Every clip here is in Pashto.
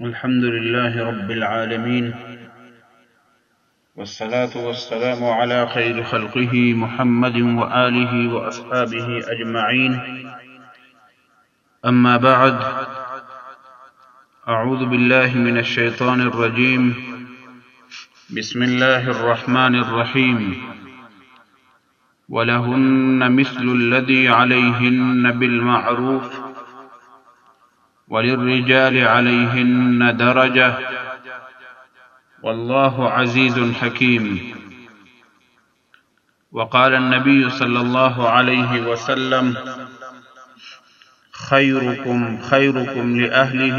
الحمد لله رب العالمين والصلاة والسلام على خير خلقه محمد وآله وأصحابه أجمعين أما بعد أعوذ بالله من الشيطان الرجيم بسم الله الرحمن الرحيم ولهن مثل الذي عليهن بالمعروف وللرجال عليهن درجة والله عزيز حكيم وقال النبي صلى الله عليه وسلم خيركم خيركم لأهله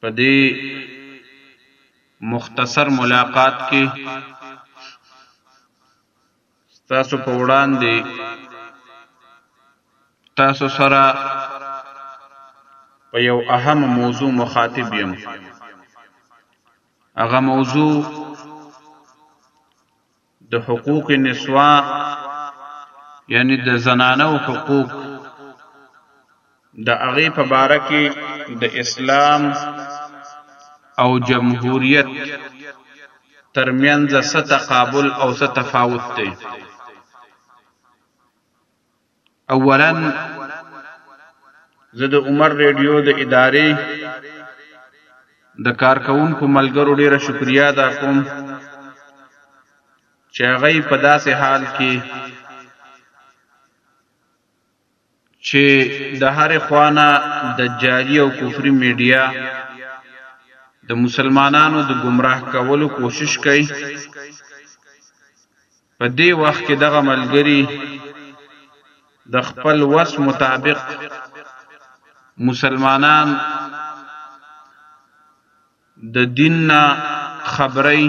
په دې مختصر ملاقات کې ستاسو په وړاندې تاسو سره په یو اهم موضوع مخاطب یم هغه موضوع د حقوق نسوا یعنی د زنانو حقوق د هغې په باره کې د اسلام او جمهوریت ترمنځ څه تقابل او څه تفاوت دی اولا زه د عمر ریډیو د ادارې د کارکونکو ملګرو ډیره شکریا ادا کوم چې هغه په داسې حال کې چې د هر خوانه د جاری او کفري میډیا د مسلمانانو د گمراه کولو کوشش کوي په دې وخت کې دغه ملګري د خپل وس مطابق مسلمانان د دین نه خبري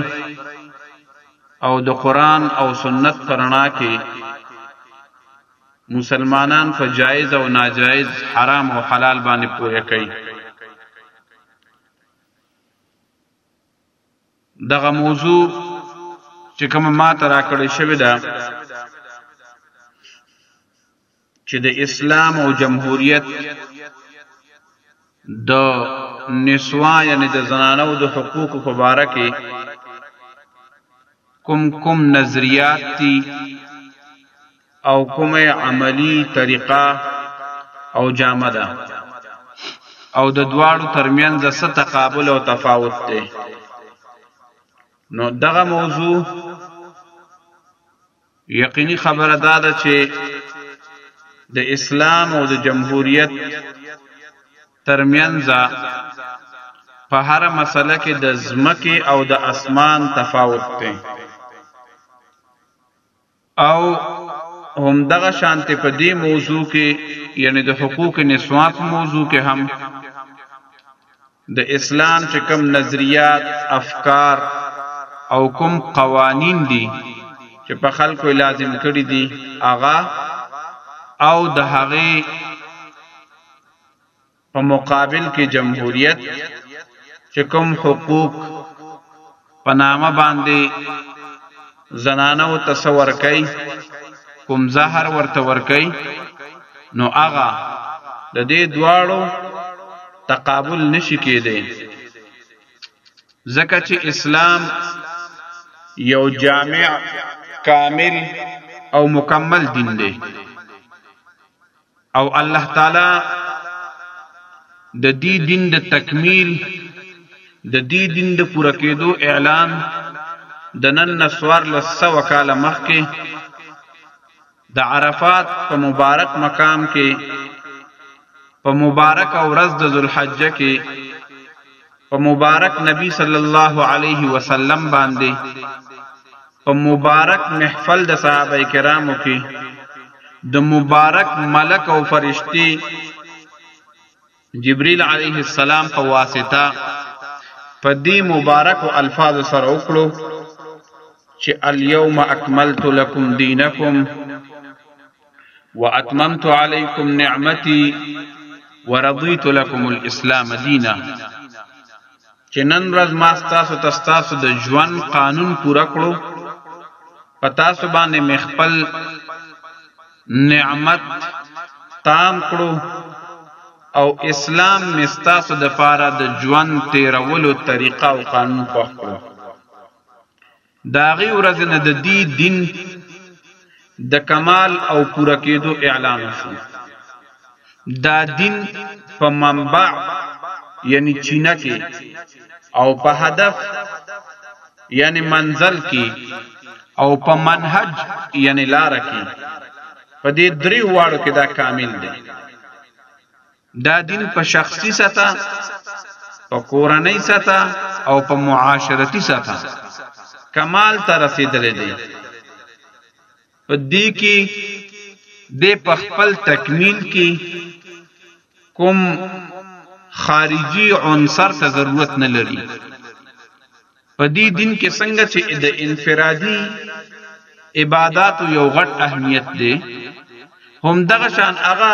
او د قران او سنت پرنا کې مسلمانان په جایز او ناجایز حرام او حلال باندې پوهه کوي دغه موضوع چې کوم ما ته راکړې شوې ده چې د اسلام او جمهوریت د نسوا یعنی د زنانو د حقوقو په باره کې کوم کوم نظریات دي او کومه عملي طریقه او جامه ده او د دواړو ترمنځ څه تقابل او تفاوت دی نو دغه موضوع یقیني خبره دا ده چې د اسلام او د جمهوریت ترمنځ په هر مسله کې د ځمکې او د اسمان تفاوت دی او هم دغه شانته په دې موضوع کې یعنی د حقوق نسوان په موضوع کې هم د اسلام چې کم نظریات افکار او کوم قوانین دي چې په خلکو لازم کړی دي اغا او د هغه په مقابل کې جمهوریت چې کوم حقوق په نامه باندې زنانو ته څه ورکوي کوم زهر ورته ورکوي نو هغه د دې دواړو تقابل نشي کېدی ځکه چې اسلام یو جامع کامل او مکمل دین دی او الله تعالی د دې دین د تکمیل د دې دین د پوره کېدو اعلان د نن نه څوارلس سوه کاله مخکې د عرفات په مبارک مقام کې په مبارک ورځ د ذوالحجه کې په مبارک نبی صلی الله علیه وسلم باندې په مبارک محفل د صحابه کرامو کې د مبارک ملک او فرشتي جبريل عليه السلام په واسطه په دې مبارک او الفاظ سره وکړو چې اليوم اكملت لكم دينكم واتممت عليكم نعمتي ورضيت لكم الاسلام دينا چې نن ورځ ما ستاسو ته ستاسو د ژوند قانون پوره کړو، په تاسو باندې مې خپل نعمت تام کړو او اسلام مې ستاسو د پاره د ژوند تیرولو طریقه او قانون خوښ کړو. د هغې ورځې نه د دې دین د کمال او پوره کېدو اعلان وشو. دا دین په منبع یعنی چینه کې او په هدف یعنی منزل کې او په منهج یعنی لاره کې په دې درې واړو کې دا کامل دی. دا دین په شخصي سطح، په کورنۍ سطح او په معاشرتي سطح کمال ته رسېدلی دی. په دې کې دی په خپل تکمیل کې کوم خارجي عنصر ته ضرورت نه لري. په دې دین کې څنګه چې د انفرادي عباداتو یو غټ اهمیت دی هم دغه شان هغه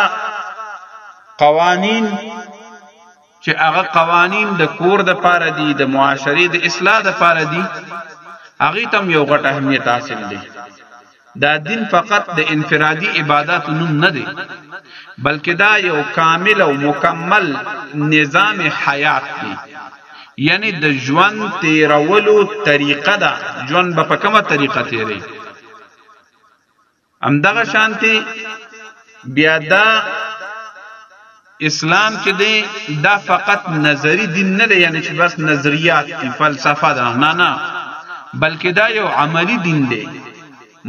قوانین چې هغه قوانین د کور د پاره دي د معاشري د اصلاح د پاره دي هغه تم یو غټ اهمیت حاصل دی دا دین فقط د انفرادي عباداتو نوم نه دی، بلکې دا یو کامل او مکمل نظام حیات دی، یعنې د ژوند تېرولو طریقه ده، ژوند به په کومه طریقه تېروې. همدغه شانتې بیا دا اسلام چې دی دا فقط نظری دین نه دی یعنی چې بس نظریات دي فلسفه ده نه نه بلکې دا یو عملی دین دی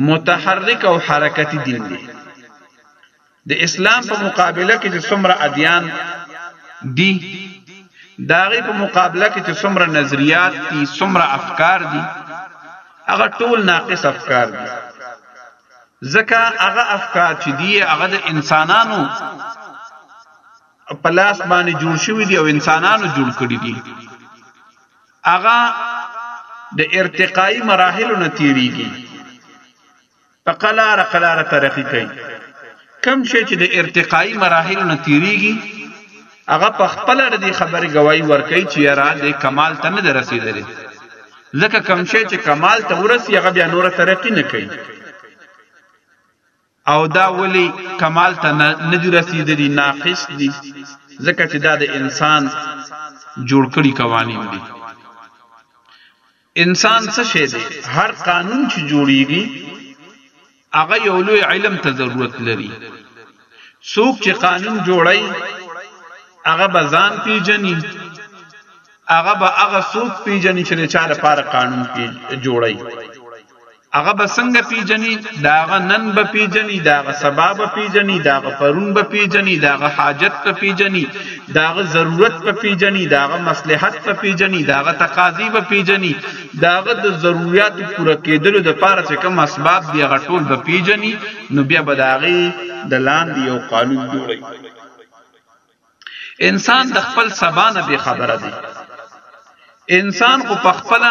متحرک او حرکتی دین دی د اسلام په مقابله کې چې څومره ادیان دي داغي په مقابله کې چې څومره نظریات دي څومره افکار دي هغه ټول ناقص افکار دي ځکه هغه افکار چې دی هغه د انسانانو په لاس باندې جوړ شوی دی او انسانانو جوړ کړی دی هغه د ارتقایی مراحلو نه تیریږي په قلار قلار ترقی کوي کم شي چې د ارتقایی مراحلو نه تیریږي هغه په خپل د دې خبرې گواہی ورکړي چې یاره د کمال ته نه رسیدلی ځکه کم شی چې کمال ته ورسی هغه بیا نور ترقی نه کوي او دا ولی کمال ته نه دی رسیدلی ناقص دی ځکه چې دا د انسان جوړ کړي قوانین دي انسان څه شی دی؟ هر قانون چې جوړیږي هغه یو لوی علم ته ضرورت لري. څوک چې قانون جوړوي هغه به ځان پیژني، هغه به هغه څوک پیژني چې د چا لپاره قانون جوړوي. هغه به څنګه پیژني دا هغه نن به پیژني دا هغه سبا به پیژني دا هغه پرون به پیژني دا هغه حاجت په پیژني دا هغه ضرورت په پیژني دا هغه مصلحت په پیژني دا هغه تقاضي به پیژني دا هغه د ضرورت پوره کېدلو د پاره چې کوم اسباب دی هغه ټول به پیژني نو بیا به دا هغه د لاندې یو قانون جوړي انسان د خپل سبا نه بې خبره دی انسان خو په خپل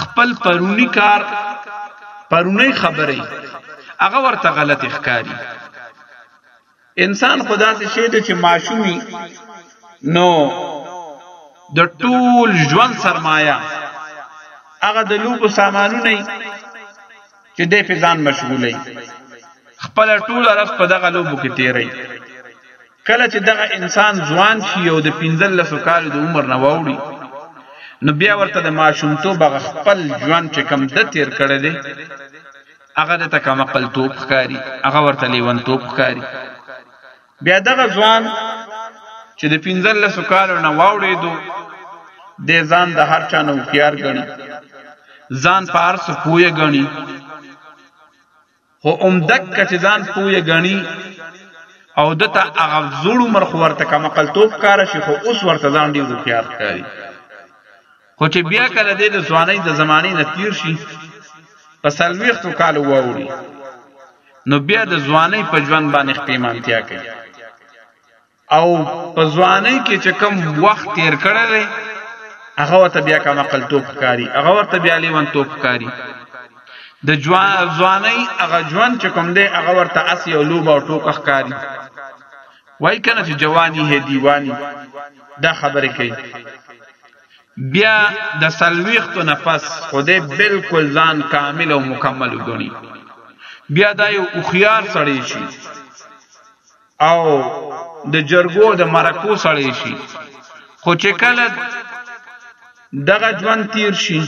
خپل پرونی کار پرونی خبرې هغه ورته غلط ښکاری انسان خدا سي شه دي چې ماشومي نو د ټول ژوند سرمایه هغه د لوبو سامانونه چې دې په ځان مشغولې خپل ټول ورځ په دغه لوبو کې تیري کله چې دغه انسان ځوان شي او د 15 کال د عمر نه ووري نو بیا ورته د ماشومتوب هغه خپل ژوند چې کم د تیر کړی دی هغه د تکمقل توپ ښکاری هغه ورته لیون توپ ښکاری بیا دغه ځوان چې د پنځلسو کالو نه واوړېدو دی ځان د هر چا نه هوښیار ګڼي ځان په هر څه پوه ګڼي خو همدکه چې ځان پوه ګڼي او دته هغه زوړ عمر خو ورته کمقلتوب ښکاره شي خو اوس ورته ځان ډېر هوښیار ښکاري خو چې بیا کله دی د ځوانۍ د زمانې نه تیر شي په څلوېښتو کالو واوړي نو بیا د ځوانۍ په ژوند باندې ښپېمانتیا کوي او په ځوانۍ کې چې کم وخت تیر کړی دی هغه ورته بیا کم عقل توپ ښکاري هغه ورته بیا لیون توپ ښکاري د ځوانۍ هغه ژوند چې کوم دی هغه ورته اسی او لوبه او ټوکه ښکاري وای کنه چې جوانی هې دیوانی دا خبرې کوي بیا د سلويختو نفس خدای بالکل ځان کامل او مکمل وګڼي بیا دا یو اخیار سړی شي او د جرګو د مرکو سړی شي خو چې کله دغه ژوند تیر شي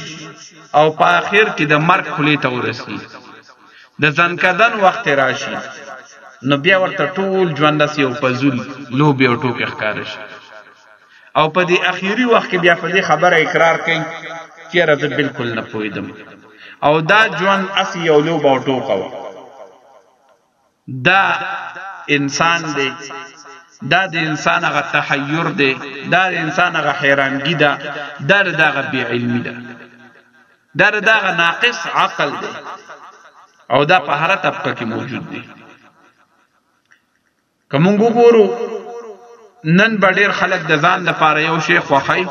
او په آخر کې د مرګ خلی ته ورسی د ځنکدن وخت راشي نو بیا ورته ټول ژوند داسې یو فضول لوبې او ټوکې ښکاره شي او په دې اخیری وخت کې بیا په دې خبره اقرار کوي چې راځه بالکل نه پوهېدم او دا ژوند اسې یو لوبه او ټوکه وه دا انسان دی دا د انسان هغه تحیر دی دا د انسان هغه حیرانګی ده دا د هغه بی علمی ده دا د هغه ناقص عقل دی او دا په هر طبقه کې موجود دی کوم وګورو نن به ډیر خلک د ځان لپاره یو شی خوخی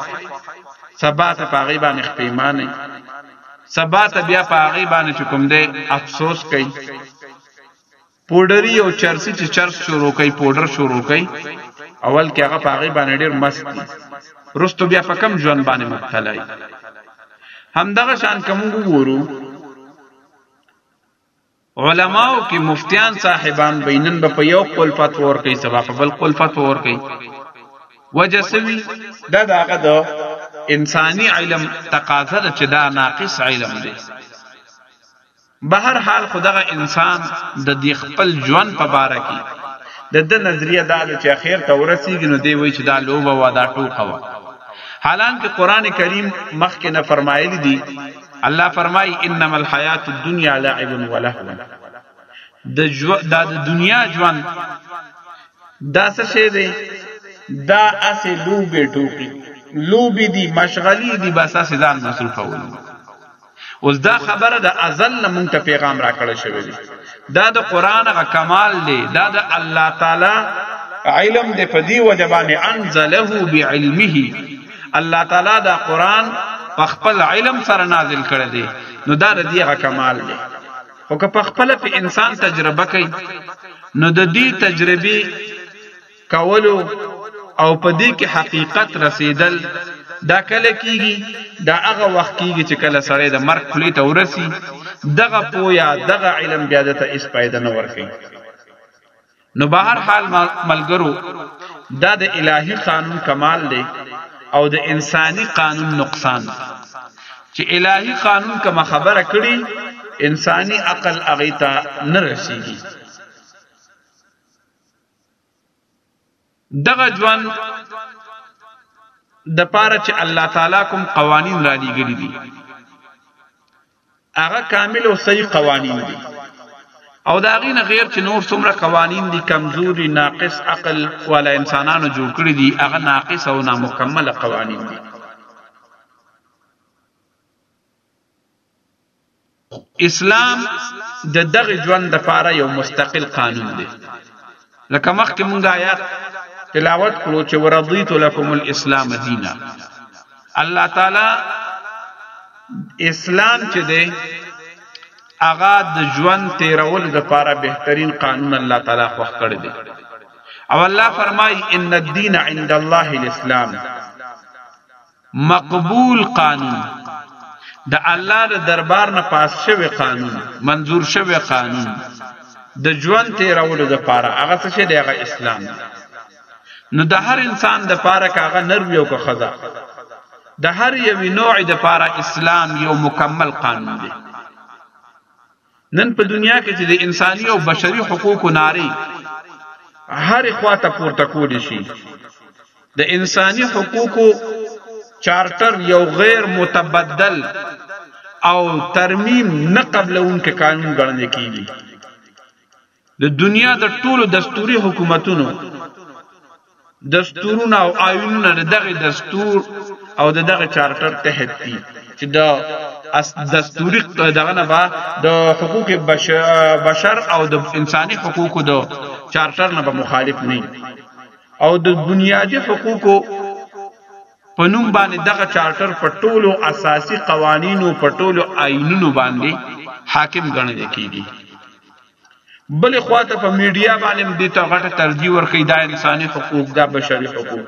سبا ته پاغي باندې خپېمانه سبا ته بیا پاغي باندې چکم دی افسوس کوي پودری او چرسی چې چرس شروع کوي پودر شروع کوي اول کې هغه پاغي باندې ډیر مست دي رستو بیا په کم ژوند باندې مبتلا دي همدغه شان کوم ګورو علماو کې مفتیان صاحبان بینن به په یو قول فتوا ور کوي سبا په بل قول فتوا ور کوي وجه سوي دا داغه د انساني علم تقاضا چې دا ناقص علم دی بهر حال خو دغه انسان د دې خپل ژوند په باره کې د د نظریه دا ده چې اخر ته ورسیږي نو دی وایي چې دا لوبه وه دا ټوکه وه حالانکه قران کریم مخکې نه فرمایلی دی الله فرمای انما الحیات الدنیا لعب و لهو د جو دا د دنیا ژوند دا څه شی دی دا اسې لوبې ټوکی لوبې دی مشغلی دی بس اسې ځان مصرفول اوس دا خبره د ازل نه مونږ ته پیغام راکړی شوی دی دا د قران غ کمال دی دا د الله تعالی علم دی په دی وجبان انزله بعلمه الله تعالی دا قران په خپل علم سره نازل کړی دی نو دا د دیغه کمال دی او که په خپل په انسان تجربه کوي نو د دې تجربه کولو او په دې کې حقیقت رسیدل دا کله کیږي دا هغه وخت کیږي چې کله سړی د مرګ خلی ته ورسی دغه پویا دغه علم بیا دته اس پیدا نه ورکي نو بهر حال ملګرو دا د الهی قانون کمال دی او د انساني قانون نقصان دی چې الهی قانون کوم خبره کړي انساني عقل اغیتا نه رسیږي دغه ژوند د پاره چې الله تعالی کوم قوانین را لېږلي دي هغه کامل او صحیح قوانین دي او دا غي نه غیر چې نور څومره قوانین دي کمزوري ناقص عقل والا انسانانو جوړ کړی دي هغه ناقص او نامکمل قوانین دي اسلام د دغه ژوند لپاره یو مستقل قانون دی لکه مخکې مونږ آیات تلاوت کړو چې ورضیت لكم الاسلام دینا الله تعالی اسلام چې دی هغه د ژوند تیرول لپاره بهترین قانون الله تعالی خوښ کړی دی او الله فرمای ان الدین عند الله الاسلام مقبول قانون، د الله له دربار نه پاس شوی قانون، منظور شوی قانون د ژوند تېرولو دپاره هغه څه چه دی هغه اسلام دی نو د هر انسان دپاره که هغه نر وی او که ښځه د هر یوی نوع دپاره اسلام یو مکمل قانون دی. نن په دنیا کې چې د انساني او بشري حقوقو ناري هر خواته پورته کول شي د انساني حقوقو چارټر یو غیر متبدل او ترمیم نه قبلونکي قانون ګڼل کیږي د دنیا د ټولو دستوري حکومتونو دستورونه او آیونونه د دغه دستور او د دغه چارټر تحت دي چې د دستوري دغه نه با د حقوق بشر او د انساني حقوقو د چارټر نه به مخالف نه او د بنیادی حقوقو په نوم باندې دغه چارټر په ټولو اساسي قوانینو په ټولو آئینونو باندې حاکم ګڼل کیږي بل خواته په میډیا باندې د ته غټه ترجیح ورکړي دا انساني حقوق دا بشري حقوق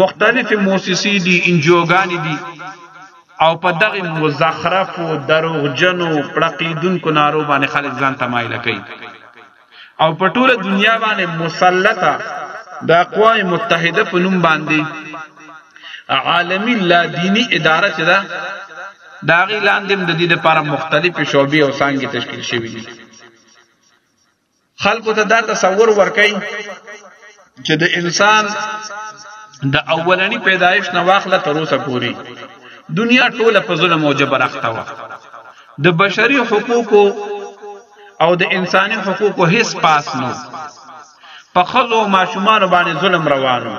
مختلف موسسې دي انجیوګانې دي او په دغه مزخرف او دروغجنو پړقیدونکو نارو باندې خلک ځان تمایل کوي او په ټوله دنیا باندې مسلطه د اقوام متحده په نوم باندې عالمی لا دینی اداره چې ده دا غی لاندې د دې لپاره مختلفې شعبې او څنګه تشکیل شوې دي خلکو ته دا تصور ورکړي چې د انسان د اولنی پیدایش نه واخله تر اوسه پوري دنیا ټوله په ظلم او جبر اخته وه د بشري حقوقو او د انساني حقوقو هیڅ پاس نو په خزو او ماشومان باندې ظلم روانو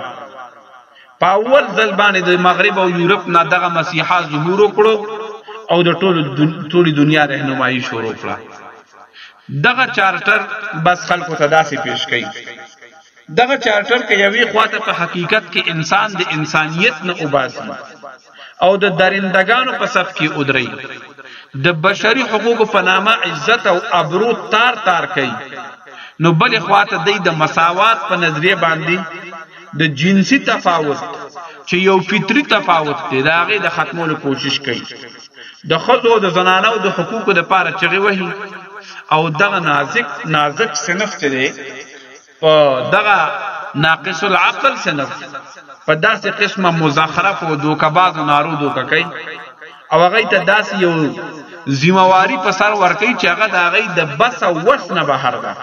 په اول ځل باندې د مغرب او یورپ نه دغه مسیحا ظهور وکړو او د ټول ټولي دنیا رهنمایي شروع کړه دغه چارټر بس خلکو ته داسې پیش کړي دغه چارټر کې یوې خواته په حقیقت کې انسان د انسانیت نه وباسي او د درندګانو په صف کې ودرئ د بشري حقوقو په نامه عزت او ابرو تار تار کوي نو بل خواته دی د مساوات په نظریه باندې د جنسي تفاوت چې یو فطری تفاوت دی دا غي د ختمولو کوشش کوي د خزو د زنانو د حقوقو د پاره چغي وهي او دغه نازک نازک صنف چې دی په دغه ناقص العقل سنف په داسې قسمه مزخرف او دوکباز نارو دوکه کوي او هغه ته داسې یو ذمہواری په سر ورکړي چې هغه د هغه د بس او وس نه بهر ده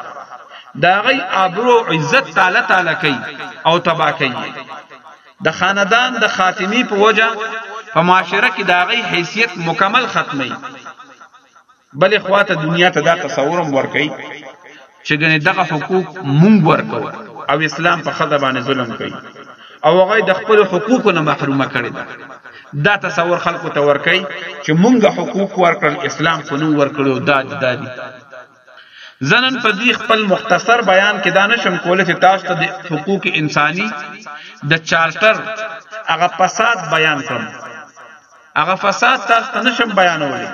د هغه ابرو عزت تعالی تعالی کوي او تبا کوي د خاندان د خاتمی په وجه په معاشره کې د هغه حیثیت مکمل ختمي بلې خوا ته دنیا ته دا تصور هم ورکوي چې ګنې دغه حقوق مونږ ورکو او اسلام په خزه باندې ظلم کوي او هغه د خپل حقوقو نه محرومه کړي ده دا تصور خلکو ته ورکي چې مونږ حقوق ورکړل اسلام خو نو ورکړو دا دي دا دي زنن په دې خپل مختصر بیان کې دا نشم کولای چې تاسو ته د حقوق انساني د چارټر هغه فساد بیان کړم هغه فساد تاسو ته نشم بیانولی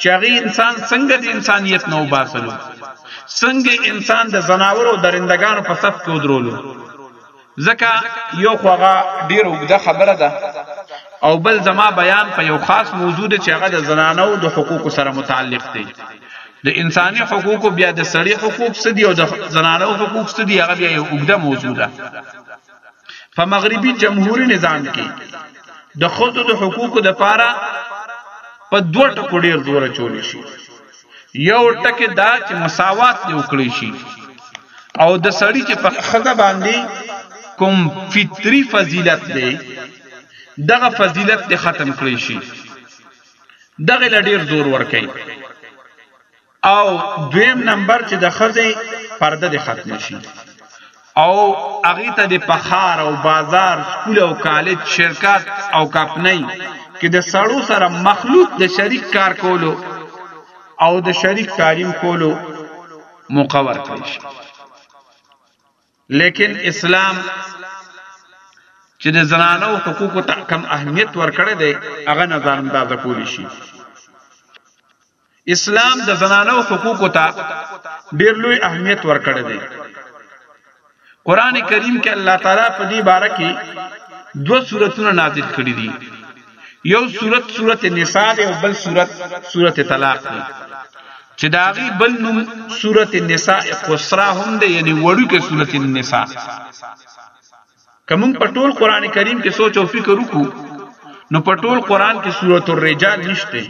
چې هغه انسان څنګه د انسانیت نه وباسلو څنګه انسان د زناور او درندګانو په صف کې ودرولو ځکه یو خوغه ډیر وګده خبره ده او بل زما بیان په یو خاص موضوع دی چې هغه د زنانو د حقوقو سره متعلق دی د انساني حقوقو بیا د سړي حقوق سدي او د زنانو حقوق سدي هغه بیا یو وګده موضوع ده په مغربي جمهوریت نظام کې د خود د حقوقو د پاره په دوه ټکو ډیر زور چول شي یو ټکی دا چې مساوات دی وکړي شي او د سړی چې په خزه باندې کوم فطری فضیلت دی دغه فضیلت دی ختم کړی شي دغه لډیر زور ور کوي او دویم نمبر چې د خزې پرده د ختم شي او هغه ته د پخار او بازار سکول او کالج شرکت او کمپنۍ کې د سړو سره مخلوط د شریک کار کولو او د شریک تعلیم کولو موقع ورکړي شي لیکن اسلام چې د زنانو حقوقو ته کم اهمیت ورکړی دی هغه نظر انداز کولی شي اسلام د زنانو حقوقو ته ډیر لوی اهمیت ورکړی دی قران کریم کې الله تعالی په دې باره کې دو سورتونه نازل کړی دي یو سورت سورت نساء دی او بل سورت سورت طلاق دی چې داغي بل نوم سورت نساء قصرا هم دی یعنی وړو کې سورت النساء که موږ په ټول قران کریم کې سوچ او فکر وکړو نو په ټول قران کې سورۃ الرجال نشته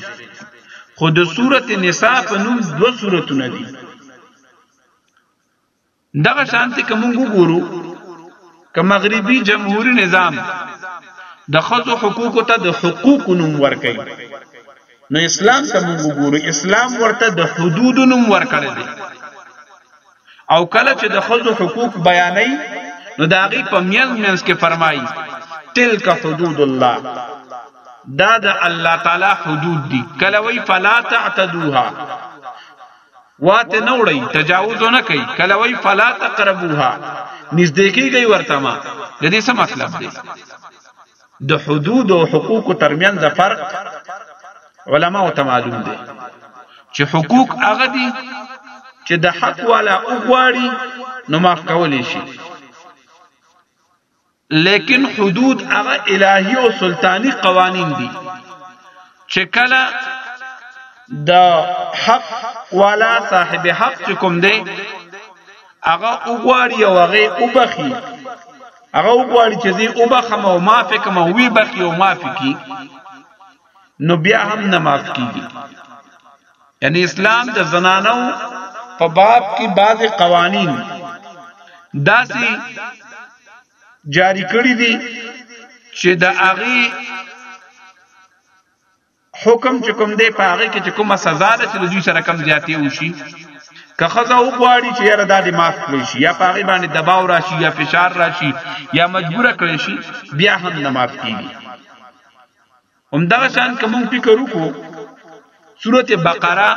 خو د سورۃ النساء په نوم دوه سوراتونه دي دغه شانته کوم وګورو که مغربي جمهوریت نظام د خزو حقوق ته د حقوق نوم ورکړي نو اسلام ته موږ وګورو اسلام ورته د حدود نوم ورکړي دي او کله چې د خزو حقوق بیانوي نو دا غي په مینز مینز کې فرمایي تلک حدود الله دا د الله تعالی حدود دي کله وی فلا تعتدوها وات نه وړي تجاوز نه کوي کله وی فلا تقربوها نږدې کیږي ورته ما د دې څه مطلب دی د حدود او حقوق ترمن د فرق علما او معلوم دي چې حقوق هغه دي چې د حق والا اوغواړي نو معاف کولی شي لیکن حدود هغه الهی او سلطانی قوانین دي چې کله د حق والا صاحب حق کوم دی هغه اوغواړي او هغه وبخي هغه وغواړي چې زه وبخم او معافي کوم او وی بخي او معافي کی نو بیا هم نه معاف کیږي یعنی اسلام د زنانو په باب کې بعض قوانین داسي جاری کړی دي چې د هغه حکم چې کوم دی په هغه کې چې کومه سزا ده چې د دوی سره کم زیاتې وشي که خزه وغواړي چې یاره دا دې معاف کړی شي یا په هغه باندې دباو راشي یا فشار راشي یا مجبور کړی شي بیا هم نه معاف کیږي هم دغه شان کوم فکر وکړو سورته بقره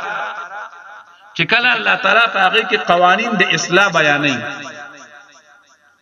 چې کله الله تعالی په هغه کې قوانین د اصلاح بیانوي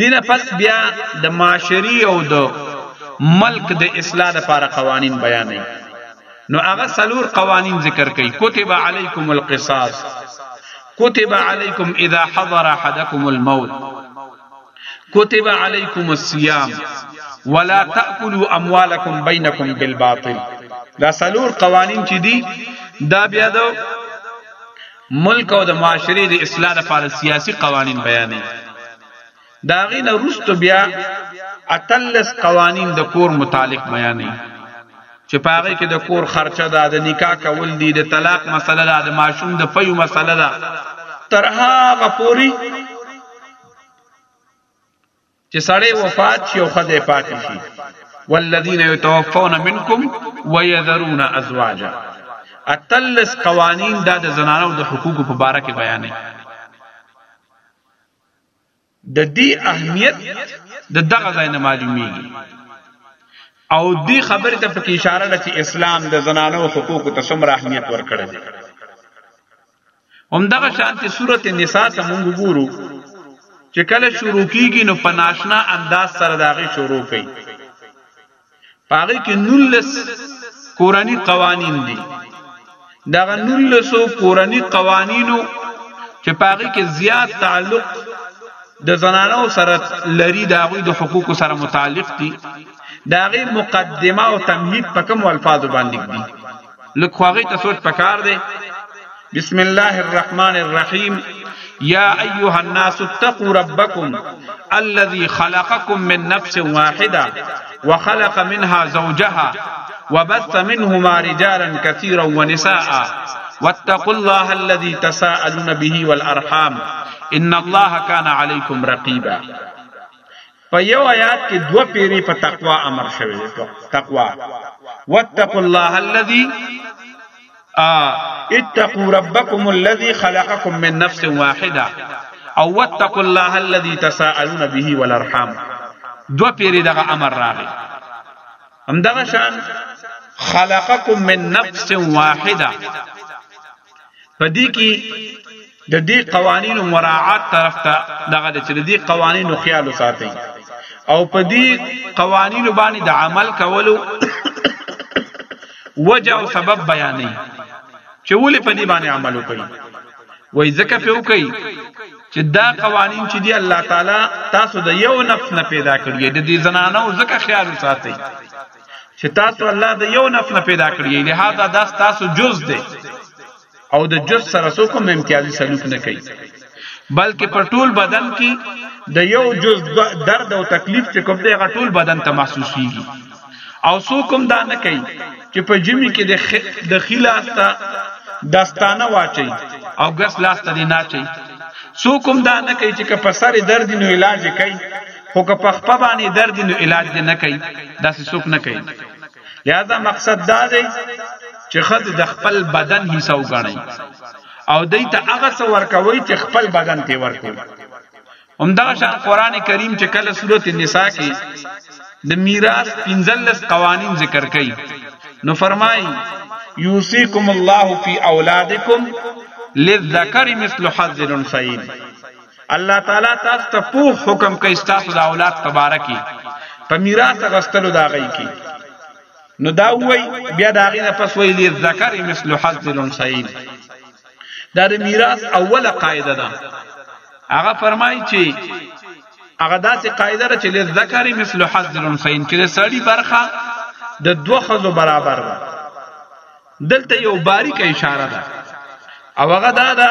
دینه پس بیا د معاشري او د ملک د اصلاح لپاره قوانین بیانې نو هغه سلور قوانین ذکر کړي کتب علیکم القصاص کتب علیکم اذا حضر احدکم الموت کتب علیکم الصيام ولا تاكلوا اموالکم بینکم بالباطل دا سلور قوانین چې دي دا بیا د ملک او د معاشرې د اصلاح لپاره سیاسي قوانین بیانوي. د هغې نه وروسته بیا اتلس قوانین د کور متعلق بیانوي چې په هغې کې د کور خرچه ده، د نکاح کول دي، د طلاق مسله ده، د ماشوم د فیو مسله ده، تر هغه پورې چې سړی وفات شي او خزه پاتې شي والذین یتوفون منکم ويذرون ازواجا اتلس قوانین دا د زنانو د حقوقو په باره کې بیانې د دې اهمیت د دغه ځای نه معلومیږي او دې خبرې ته پکې اشاره ده چې اسلام د زنانو حقوقو ته څومره اهمیت ورکړی دی هم دغه شانتي سورته نساء ته مونږ ګورو چې کله شروع کیږي نو په ناشنا انداز سره داغه شروع کوي پاره کې نولس کورنی قوانین دي دغه نولسو کورنی قوانینو چې پاره کې زیات تعلق د زنانو سره لري د هغوی د حقوقو سره متعلق دي د هغې مقدمه او تمهید په کوم الفاظو باندې دي لږ خو ته سوچ پکار دی بسم الله الرحمن الرحیم یا أيها الناس اتقوا ربکم الذي خلقکم من نفس واحدة وخلق منها زوجها وبث منهما رجالا كثيرا ونساء واتقوا الله الذي تساءلون به والارحام ان الله كان عليكم رقيبا په یو آیات کې دوه پیری په تقوا امر شوی دی تقوا واتقوا الله الذي اتقوا ربكم الذي خلقكم من نفس واحده او واتقوا الله الذي تساءلون به والارحام دوه پیری دغه امر راغی همدغه شان خلقكم من نفس واحده په دې کې د دې قوانینو مراعات طرف ته دغه چې د دې قوانینو خیال وساتي او په دې قوانینو باندې د عمل کولو وجه او سبب بیانې چې ولې په دې باندې عمل وکړي وای زکه په وکي چې دا قوانین چې دی الله تعالی تاسو د یو نفس نه پیدا کړی د دې زنانو زکه خیال وساتئ چې تاسو الله د یو نفس نه پیدا کړی لہذا دا تاسو جز دی او د جز سره سو کوم امتیازي سلوک نه کوي بلکې په ټول بدن کې د یو جز درد او تکلیف چې کوم دی هغه ټول بدن ته محسوسيږي او سو کوم دا نه کوي چې په جمی کې د د خلاستا داستانه واچي او ګس لاسته دی نه چي سو کوم دا نه کوي چې که په سر درد نو علاج کوي خو که په خپه باندې درد نو علاج دې نه کوي داسې څوک نه کوي لہذا مقصد دا دی چې خد د خپل بدن حصہ وګڼي او دې ته هغه څه ورکوي چې خپل بدن ته ورکوي همدغه شان قران کریم چې کله سورته نساء کې د میراث 15 قوانین ذکر کړي نو فرمایي یوسیکم الله فی اولادکم للذکر مثل حظ الانثیین الله تعالی تاسو ته پوخ حکم کوي تاسو د اولاد په باره کې په میراث غستلو دا غي کې نو دا وای بیا دا غي نه پس ویلی ذکر مثل حظ الانثیین دا د میراث اوله قاعده ده هغه فرمایي چې هغه داسې قاعده ده چې لذکر مثل حظ الانثیین کې د سړی برخه د دوه خزو برابر ده دلته یو باریک اشاره ده او هغه دا ده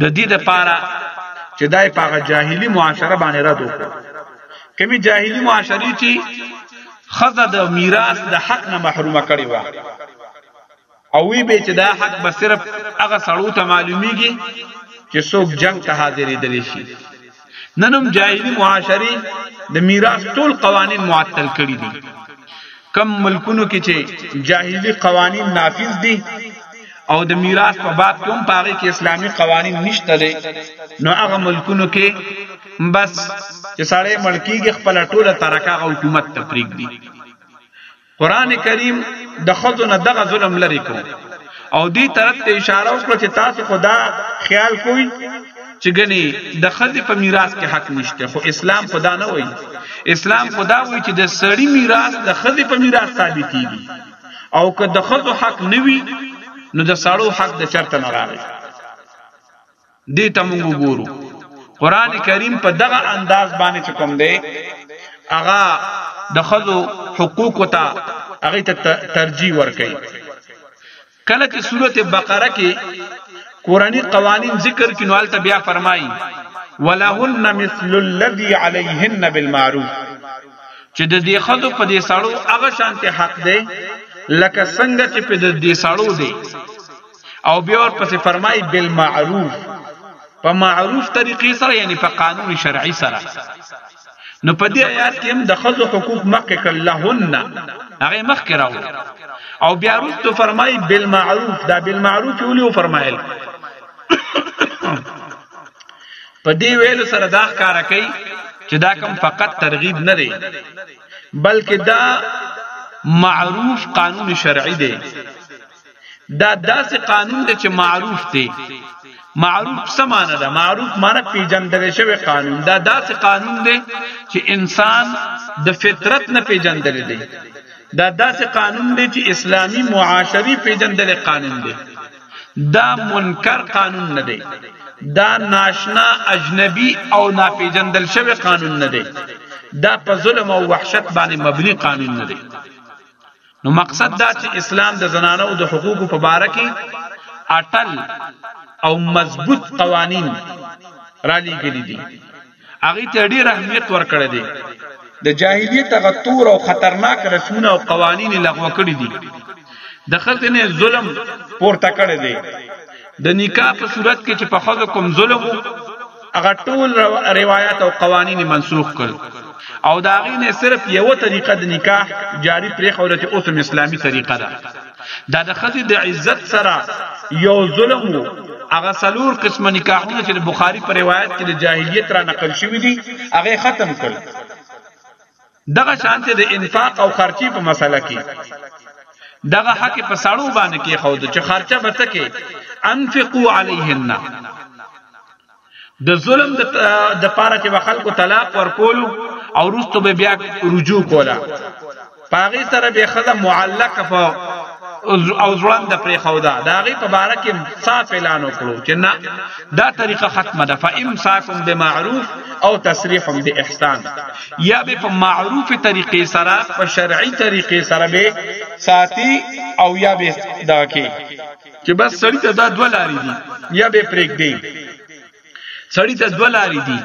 د دې د پاره چې دای په هغه جاهلی معاشره باندې را دوه کمی جاهلی معاشري چې خزه د میراث د حق نه محرومه کړي و او وی به چې دا حق به صرف هغه سړو ته معلومیږي چې څوک جنگ ته حاضرې دلی شي ننم جاهلی معاشره د میراث ټول قوانین معطل کړی دي کم ملکونو کې چې جاهلی قوانین نافذ دي او د میراث په باب کې هم پاره کې اسلامی قوانین نشته دي نو هغه ملکونو کې بس چې سړی ملکیږي خپل ټوله ترکه حکومت تفریق دي قران کریم د خزو نه دغه ظلم لري کو او دې طرف ته اشاره وکړه چې تاسو خدا خیال کوی چې ګنې د خزې په میراث کې حق نشته خو اسلام خدا نه وایي اسلام خدا وایي چې د سړی میراث د خزې په میراث ثابتېږي او که د خزو حق نوي نو د سړو حق د چرته نه راغی دې ته مونږ وګورو قران کریم په دغه انداز باندې چې کوم دی هغه د خزو حقوق ته هغه ته ترجیح ورکړي کله چې سورته بقره کې قرآنی قوانین ذکر کینو الته بیا فرمایي ولهن مثل الذي عليهن بالمعروف چې د دې خزو په دې سړو هغه شانته حق دی لکه څنګه چې په دې سړو دی او بیا ورپسې فرمای بالمعروف په معروف طریقې سره یعنی په قانون شرعي سره نو په دې آیات کې هم د خزو حقوق مخکې کړل لهن هغه مخکې راو او بیا وروسته فرمای بالمعروف دا بالمعروف ولې فرمایل په دې ویلو سره دا ښکارا کوي چې دا کم فقط ترغیب نه دی بلکې دا معروف قانون شرعي دی دا داسې قانون دی چې معروف دی معروف څه معنی ده معروف معنی پیجندل شوی قانون دا داسې قانون دی چې انسان د فطرت نه پیجندل دی دا داسې قانون دی چې اسلامی معاشری پیجندل قانون دی دا منکر قانون نه دی دا ناشنا اجنبی او ناپیجندل شوی قانون نه دی دا په ظلم او وحشت باندې مبني قانون نه دی نو مقصد دا چې اسلام د زنانو د حقوقو په باره کې اټل او مضبوط قوانین را لېږلي دي هغه ته ډېر اهمیت ورکړی دی د جاهلیت هغه تور او خطرناک رسمونه او قوانین لغوه کړي دي د خزنه ظلم پورته کړی دی د نکاح په صورت کې چې په خزو کوم ظلم هغه ټول روایت او قوانین منسوخ کړ او دا غینه صرف یو طریقه د نکاح جاری پرې خوله چې اوس اسلامي طریقه ده دا د خزي د عزت سره یو ظلم وو هغه سلور قسم نکاحونه چې د بخاری په روایت کې د جاهلیت را نقل شوی دي هغه ختم کړ دغه شانته د انفاق او خرچي په مسله کې دغه حق په سړو باندې کې خود چې خرچه به تکي انفقوا عليهن د ظلم د د پاره چې خلکو طلاق ورکول او رستو به بیا رجوع کولا پاغي سره به خزه معلق په او ځوان د پرې خودا دا غي په بار کې صاف اعلان وکړو چې نه دا طریقه ختمه ده فامساکم بمعروف او تسریحم باحسان یا به په معروف طریقې سره په شرعي طریقې سره به ساتي او یا به دا کې چې بس سړی ته دا دوه لارې دي یا به پرېګ دی سړی ته دوه لارې دي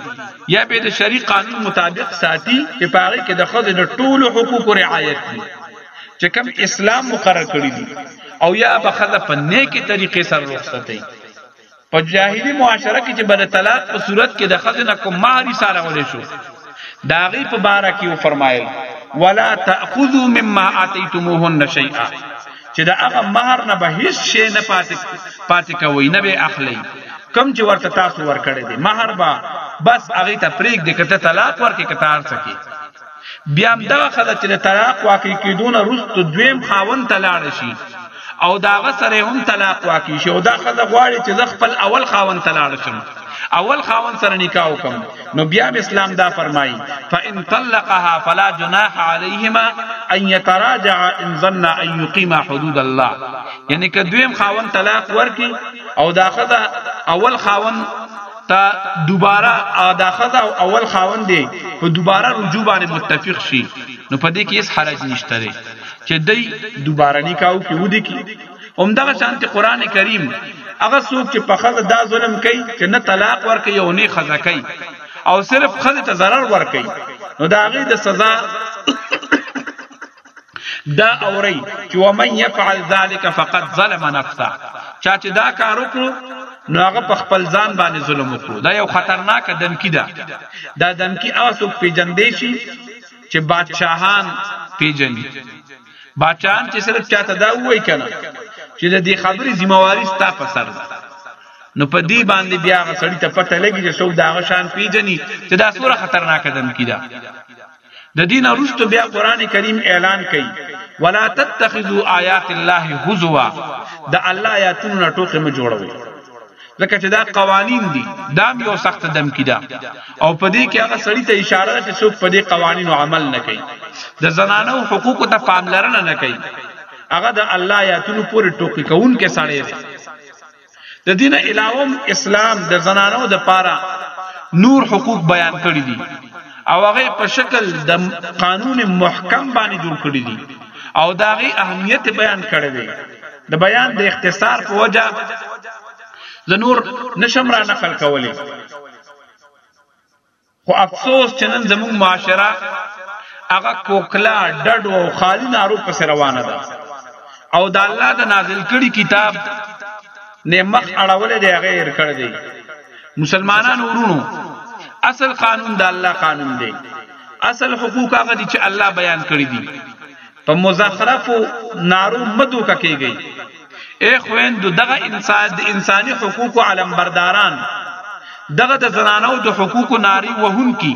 یا به د شری قانون مطابق ساتي چې پاره کې د خود د ټولو حقوق رعایت دي چې کوم اسلام مقرر کړی دي او یا به خزه په نیکه طریقې سره رخصتې په جاهلی معاشره کې چې بل طلاق په صورت کې د خزنه کوم مہر سره ولې شو داغي په بارا کې و فرمایل ولا تاخذوا مما اتيتموهن شيئا چې دا هغه مہر نه به هیڅ شی نه پاتې پاتې کوي نه به اخلي کم چې ورته تاسو ورکړې دي مہر با بس هغه ته پریک دي کته طلاق ورکې کتار سکی بیا هم دغه ښځه چې د طلاق واقع کېدو نه وروسته دویم خاوند ته لاړه شي او د هغه سره هم طلاق واقع شي او دا ښځه غواړي چې زه خپل اول خاوند ته لاړه شم اول خاوند سره نکاح وکم نو بیا اسلام دا فرمایي فان طلقها فلا جناح عليهما ان يتراجع ان ظن ان يقيم حدود الله یعنی که دویم خاوند طلاق ورکي او دا ښځه اول خاوند ته دوباره دا خزه او اول خاوند دی په دوباره رجوع باندې متفق شي نو په دې کې هیڅ حرج نشته لري چې دی دوباره نکاو کې ودی کی هم دغه شانت قران کریم هغه څوک چې په خزه دا ظلم کوي چې نه طلاق ور کوي او نه خزه کوي او صرف خزه ته zarar ور کوي نو دا غي د سزا دا اوري چې ومن يفعل ذلك فقد ظلم نفسه چا چې دا کار وکړو نو هغه په خپل ځان باندې ظلم وکړو دا یو خطرناک دمکی ده دا دمکی اوسو پیجندې شي چې بادشاهان پیجنې بادشاهان چې صرف چاته دا وای کنه چې د دې خبرې ذمہواری ستا په سر ده نو په دې باندې بیا غسړی ته پته لګی چې څو دا غشان پیجنې چې دا سوره خطرناک دمکی ده د دین وروسته بیا قران کریم اعلان کوي ولا تتخذوا آیات الله هزوا د الله آیاتونو نه ټوکې مو جوړوي ځکه چې دا قوانین دي دا یو سخت دم کیدا او په دې کې هغه سړی ته اشاره ده چې څوک په دې قوانینو عمل نه کوي د زنانو حقوقو ته پاملرنه نه کوي هغه د الله آیاتونو پورې ټوکې کوونکې سړی دی د دین علاوه اسلام د زنانو د پاره نور حقوق بیان کړی دي او هغه په شکل د قانون محکم باندې جوړ کړی دي او دا غي اهمیت بیان کړی دی د بیان د اختصار په وجه زنور نشم را نقل کولی خو افسوس چې نن زموږ معاشره هغه کوکلا ډډ او خالی نارو پس روانه ده او د الله د نازل کړي کتاب نه مخ اړولې دی هغه ير کړ دی مسلمانانو ورونو اصل قانون د الله قانون دی اصل حقوق هغه دي چې الله بیان کړی دي په مزخرفو نارو مدو ککیږي اے خويند دغه انسان د انساني حقوقو علمبرداران دغه د زنانو د حقوقو ناری وهون کی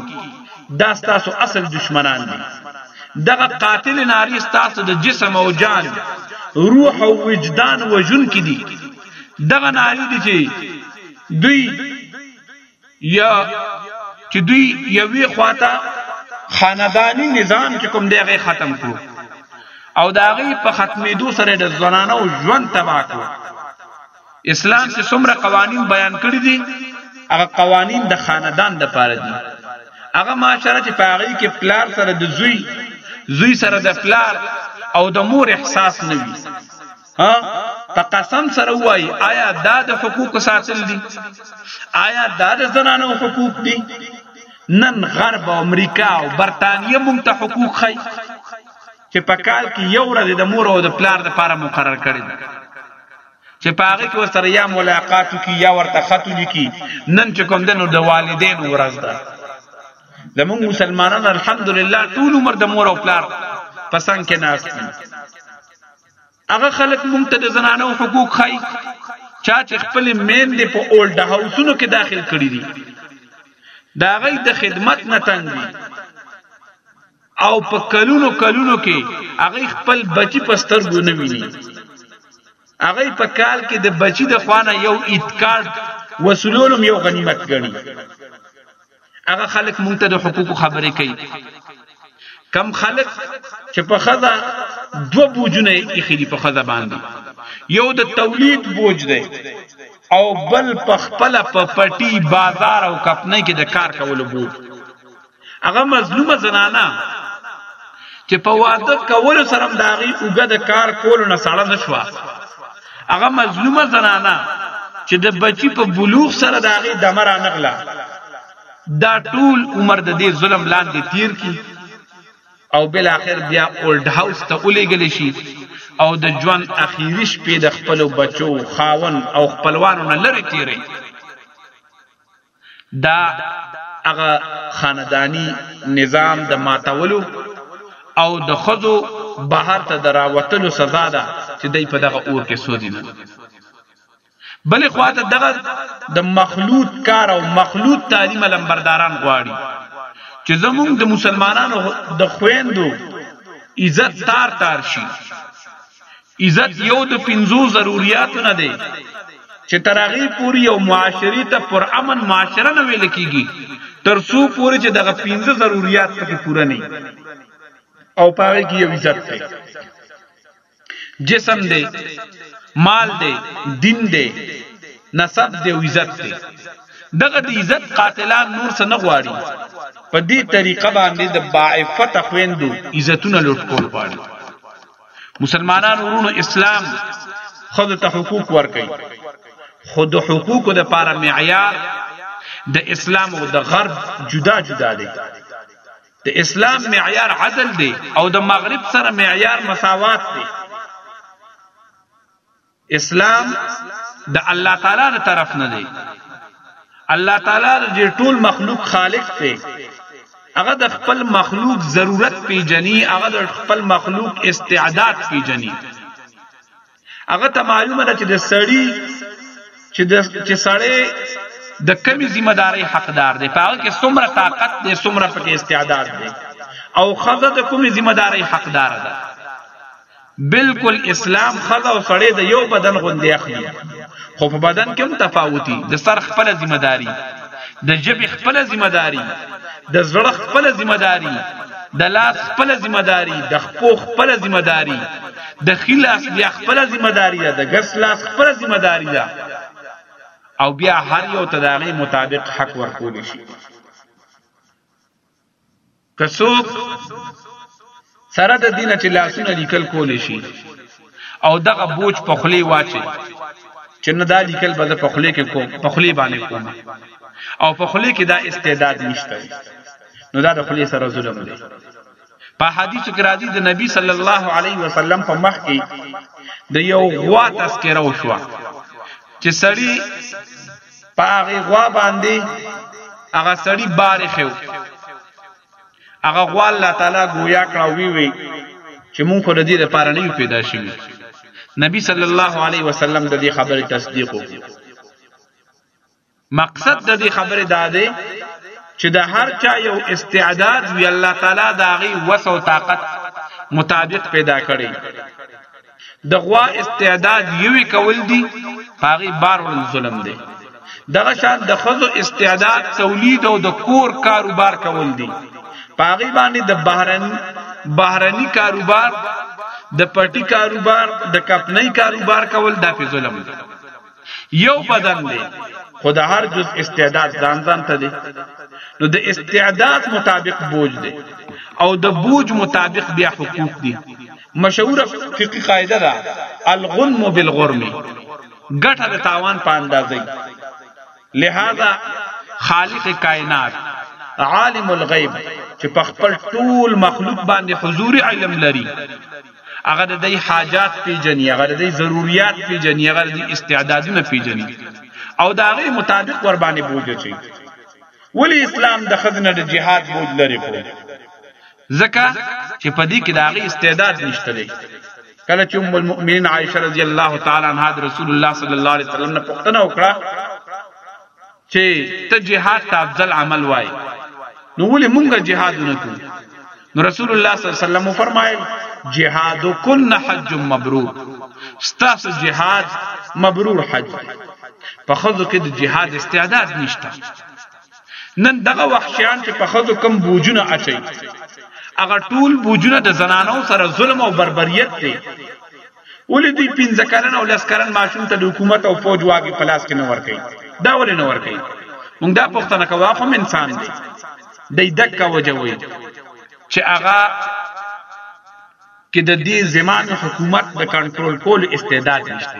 دا ستاسو اصل دشمنان دي دغه قاتل ناری ستاسو د جسم او جان روح او وجدان وجون کی دي دغه ناری دي چې دوی یا چې دوی یوې خواته خاندانی نظام چې کوم دی هغه ختم کړو او د هغې په ختمېدو سره د ځوانانو ژوند تباه کړو اسلام چې څومره قوانین بیان کړي دي هغه قوانین د خاندان د پاره دي هغه معاشره چې په هغې کې پلار سره د زوی زوی سره د پلار او د مور احساس نه وي ها په قسم سره وای آیا دا د حقوق ساتل دي آیا دا د زنانو حقوق دي نن غرب او امریکا او برتانیه مونږ ته حقوق خای چې په کال کې یو ورځ د مور او د پلار د لپاره مقرر کړي چې پاغه کې ورسره یا ملاقات کی یا ورته خط لیکي نن چې کوم دنو د والدین ورځ ده زموږ مسلمانان الحمدلله ټول عمر د مور او پلار پسند کې ناست دي هغه خلک مونږ ته د زنانو حقوق خای چا چې خپل مین دی په اولډ هاوسونو کې داخل کړی دي دا غي د خدمت نه تنګ دي او په کلونو کلونو کې هغه خپل بچی پستر ګونه ویني هغه په کال کې د بچی د خوانه یو ایتکارت وسولولم یو غنیمت ګڼي هغه خلک مونږ ته د حقوقو خبرې کوي کم خلک چې په خزه دو بوجونه یې خېری په خزه باندې یو د تولید بوج دی او بل په خپل په پټي بازار او کپنۍ کې د کار کولو بوج هغه مظلومه زنانه چې په واده کولو سره داغي اوګه د کار کولو نه ساړه نشوه هغه مظلومه زنانه چې د بچی په بلوغ سره د هغې دمر نغله دا ټول عمر د دې ظلم لاندې تیر کی او بل اخر بیا اولډ هاوس ته ولېګل شي او د ژوند اخیری شپې د خپل بچو خاون او خپلوانو نه لری تیری دا هغه خانداني نظام د ماتولو او د ښځو بهر ته د راوتلو سزا ده چې دی په دغه اور کې سوځي نن بلې خوا ته دغه د مخلوط کار او مخلوط تعلیم لمبرداران غواړي چې زمونږ د مسلمانانو د خويندو عزت تار تار شي عزت یو د پنځو ضروریاتو نه دی چې تر هغه پورې یو معاشري ته پر امن معاشره نه ویل کیږي تر څو پورې چې دغه پنځه ضروریات پکې پوره نه او پاره کې یو عزت دی جسم دی مال دی دین دی نسب دی او عزت دی دغه د عزت قاتلان نور څه نه غواړي په دې طریقه باندې د باعفت خويندو عزتونه لوټ کول غواړي مسلمانانو ورونو اسلام خود ته حقوق ورکي خود حقوق د پاره معیار د اسلام او د غرب جدا جدا دی د اسلام معیار عدل دی او د مغرب سره معیار مساوات دی اسلام د الله تعالی د طرف نه دی الله تعالی د ټول مخلوق خالق دی هغه د خپل مخلوق ضرورت پیجنی هغه د خپل مخلوق استعداد پیجنی هغه ته معلومه ده چې د سړی چې د چې سړی د کمی ذمہ داری حقدار دی په هغه کې څومره طاقت دی څومره پکې استعداد دی او خزه د کومې ذمہ داری حقدار ده بلکل اسلام ښځه او سړی د یو بدن غوندې اخلي خو په بدن کې هم تفاوتي د سر خپله ذمه داري د ژبې خپله ذمه داري د زړه خپله ذمه داري د لاس خپله ذمه داري د خپو خپله ذمه داري د ښي لاس بیا خپله ذمه داري ده د ګس لاس خپله ذمه داري ده او بیا هر یو ته د هغې مطابق حق ورکول شي که څوک سره د دینه چې لاسونه لیکل کول شي او دغه بوج په خلی واچي چې نه دا لیکل به په خلی کې کوم په خلی باندې کوم او په خلی کې دا استعداد نشته نو دا د خلی سره ظلم دی په حدیث کې راځي د نبی صلی الله علیه وسلم په مخ کې د یو غوا تذکره وشوه چې سړی په هغه غوا باندې هغه سړی بار خو هغه غوا الله تعالی گویا کړه وی وی چې مونږ خو د دې لپاره نه پیدا شوی نبی صلی الله علیه وسلم د دې خبره تصدیق وکړه مقصد د دې خبره دا دی چې د هر چا یو استعداد وی الله تعالی دا غي وس او طاقت مطابق پیدا کړي د غوا استعداد یوی کول دی په هغه بار وړل ظلم دی دغه شان د خزو استعداد تولید او د کور کاروبار کول دی په هغه باندې د بهرن بهرنی کاروبار د پټی کاروبار د کپنۍ کاروبار کول دا په ظلم دی یو بدن دی خو د هر جز استعداد ځان ځان ته دی نو د استعداد مطابق بوج دی او د بوج مطابق بیا حقوق دی مشهور فقهي قاعده ده الغنم بالغرم ګټه د تاوان په اندازې لہذا خالق کائنات عالم الغیب چې په خپل ټول مخلوق باندې حضور علم لري هغه د دې حاجات پیجنې هغه د دې ضرورت پیجنې هغه د استعدادونه پیجنې او دا غي مطابق ور باندې بوج چي ولی اسلام د خزنه د جهاد بوج لري کو زکه چې په دې کې دا غي استعداد نشته دی کله چې ام المؤمنین عائشه رضی الله تعالی عنها رسول الله صلی الله علیه وسلم نه پوښتنه وکړه چه ته جهاد ته افضل عمل وای نو ولی مونږه جهاد نکو نو رسول الله صلی الله علیه وسلم فرمایل جهاد کن حج مبرور ستاسو جهاد مبرور حج په خزو کې د جهاد استعداد نشته نن دغه وحشیان چې په خزو کم بوجونه اچي هغه ټول بوجونه د زنانو سره ظلم او بربریت دی ولې دوی پنځه کلن او لس کلن ماشوم ته د حکومت او فوج واګي په لاس کې نه ور کوي دا ولې نه ور کوي موږ دا پښتنه کوو اخو انسان دی د دک وجوي چې هغه کې د دې زمام حکومت د کنټرول کول استعداد نشته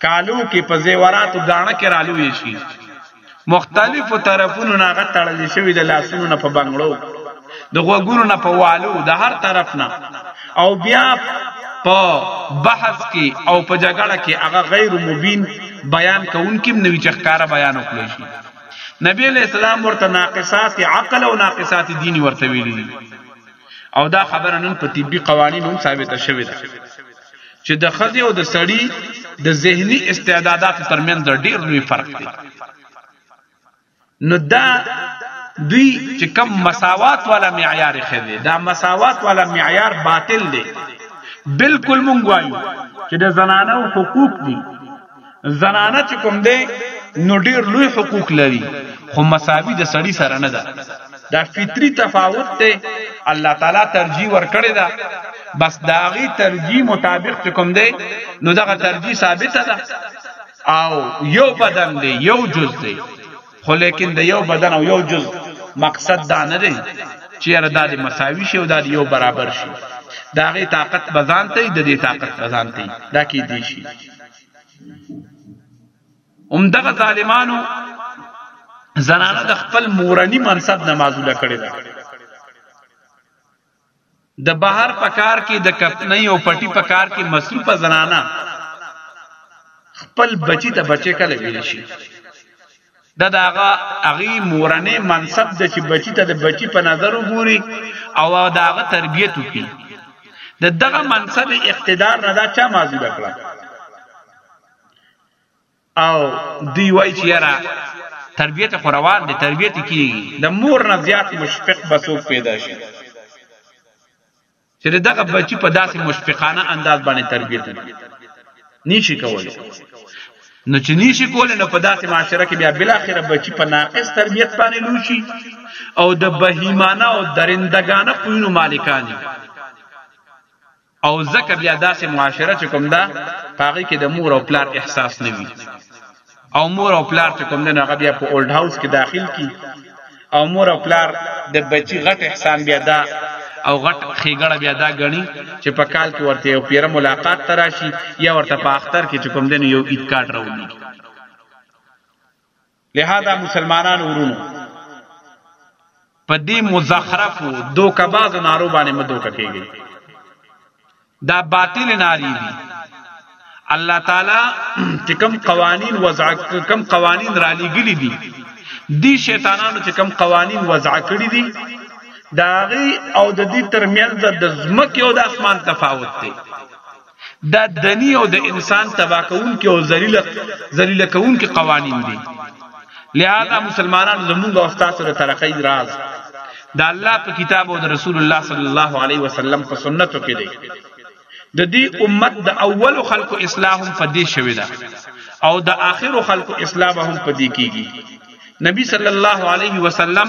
کالو کې په زیوراتو غاڼه کې رالوي شي مختلفو طرفونو نه غ تړل شوی د لاسونو نه په بنگړو د غوګونو نه په والو د هر طرف نه او بیا په بحث کې او په جګړه کې هغه غیر مبین بیان کوونکې نوی چخکارا بیان وکړي شي نبی له اسلام ورته ناقصات عقل او ناقصات دین ورته ویلي او دا خبره نن په طبي قوانینو هم ثابته شوې ده چې د ښځې او د سړي د ذهني استعداداتو ترمنځ ډیر لوی فرق دی نو دا دوی چې کم مساوات والا معیار خېدي دا مساوات والا معیار باطل دی بالکل مونږ وایو چې د زنانو حقوق دي زنانه چې کوم دی نو ډیر لوی حقوق لري خو مساوي د سړي سره نه ده دا فطری تفاوت دی الله تعالی ترجیح ورکړی ده بس داغي ترجیح مطابق چې کوم دی نو دغه ترجیح ثابته ده او یو بدن دی یو جز دی خو لیکن د یو بدن او یو جز مقصد دا نه دی چې یاره دا د مساوي شي او دا د یو برابر شي د هغې طاقت به ځان ته د دې طاقت به ځان ته دا کې دی شي همدغه ظالمانو زنانه د خپل مورنی منصب نه معزوله کړې ده د بهر په کار کې د کتنۍ او پټي په کار کې مصروفه زنانه خپل بچی ته بچی کله ویل شي دا داغه اغي مورنه منصب د چې بچی ته د بچی په نظر وګوري او داغه تربیت وکي د دغه منصب اقتدار نه دا چا معذور کړه او دوی وای چې یاره تربیت خو روان دی تربیت کیږي د مور نه زیات مشفق بسوک پیدا شي چې دغه بچی په داسې مشفقانه انداز باندې تربیت وکړي نشي کولای نو چې نشي کولای نو په داسې معاشره کې بیا بل اخره بچی په ناقص تربیت باندې لوشي او د بهیمانه او درندګانه خوینو مالکانی او ځکه بیا داسې معاشره چې کوم ده په هغې کې د مور او پلار احساس نه وي او مور او پلار چې کوم ده نو هغه بیا په اولډ هاوس کې داخل کی او مور او پلار د بچی غټ احسان بیا دا او غټ خېګړه بیا دا غني چې په کال کې ورته یو پیره ملاقات تراشي یا ورته په اختر کې چې کوم دین یو عید کارت راوړي لهذا مسلمانانو ورونو په دې مزخرفو دوکبازو نارو باندې مه دوکه کېږئ دا باطل ناری دي الله تعالی چې کم قوانین وضع کم قوانین را لګلی دي دی شیطانانو چې کم قوانین وضع کړی دي دا غي او د دې ترمنځ د زمکه او د اسمان تفاوت دی دا دنی او د انسان تبا کوونکي او ذلیل ذلیل کوونکي قوانین دي لہذا مسلمانانو زمونږ او تاسو د ترقۍ راز د الله په کتاب او د رسول الله صلی الله علیه وسلم په سنتو کې دی د دې امت د اول خلکو اصلاح هم په دې شوی دا او د آخر خلکو اصلاح هم په دې کیږي نبی صلی الله علیه وسلم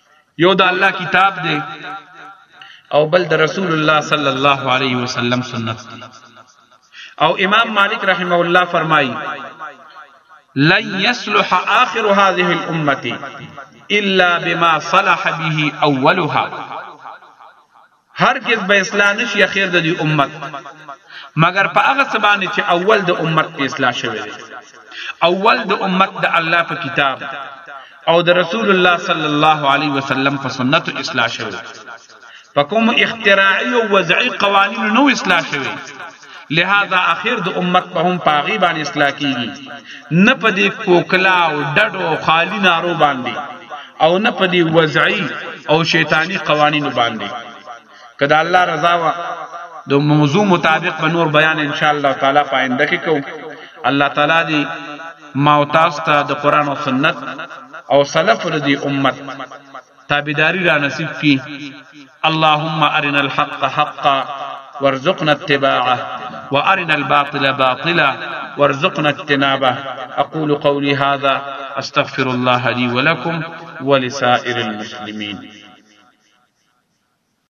یو د الله کتاب دی او بل د رسول الله صلی الله علیه وسلم سنت دی او امام مالک رحمه الله فرمایي لن يصلح آخر هذه الأمة إلا بما صلح به أولها هرګز به اصلاح نشي اخر د دې امت مګر په هغه څه باندې چې اول د امت په اصلاح شوی دی اول د امت د الله په کتاب او د رسول الله صلی الله علیه وسلم په سنت اصلاح شوی په کوم اختراعي او وضعي قوانینو نو اصلاح شوی لهذا اخر د امت په هم پاغي باندې اصلاح کیږي نه په دې کوکلا او ډډو او خالی نارو باندې او نه په دې وضعي او شیطانی قوانینو باندې کدا الله رضا وا د موضوع مطابق به نور بیان ان شاء الله تعالی پاینده کې کو الله تعالی دی ما او تاسو ته د قران او سنت او سلف ردی امت تابعداري را نصیب کی اللهم ارنا الحق حقا وارزقنا اتباعه وارنا الباطل باطلا وارزقنا اجتنابه اقول قولي هذا استغفر الله لي ولكم ولسائر المسلمين